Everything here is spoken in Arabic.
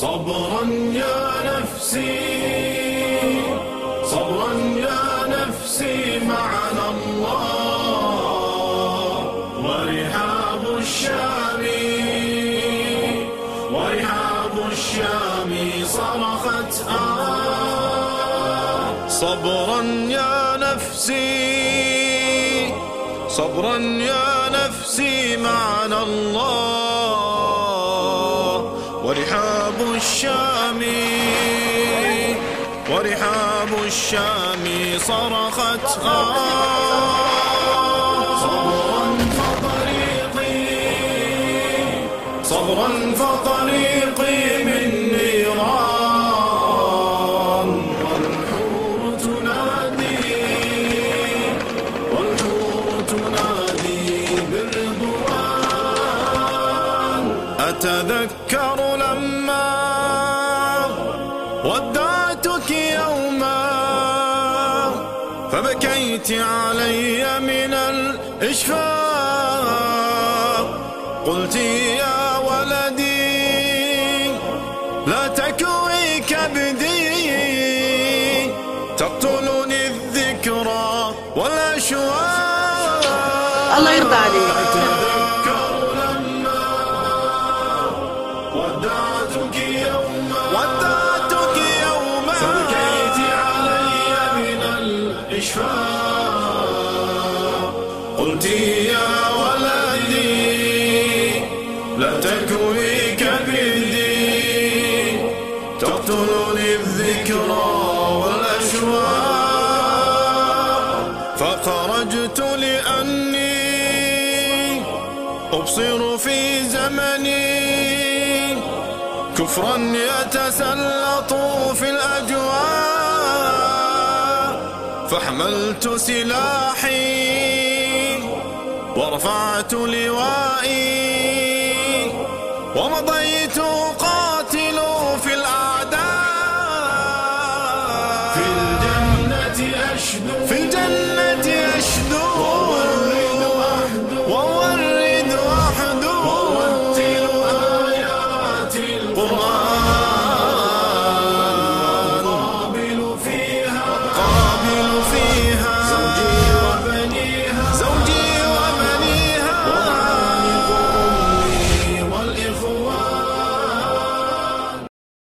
صبرا يا نفسي صبرا يا نفسي معنا الله. ورحاب الشام ورحاب الشام صرخت آه. صبرا يا نفسي صبرا يا نفسي معنا الله. ورحاب الشام. ورحاب الشام صرخت آه صبرا فطريقي. صبرا فطريقي من أتذكر لما ودعتك يوما فبكيت علي من الإشفاق. قلت يا ولدي لا تكوي كبدي. تقتلني الذكرى والأشواق. الله يرضى عليك. الإشفاق قلت يا ولدي لا تكوي كبدي. تقتلني الذكرى والأشواق فخرجت لأني أبصر في زمني. كفرا يتسلط في الأجواء. فحملت سلاحي ورفعت لوائي ومضيت أقاتل في الأعداء. في الجنة أشدو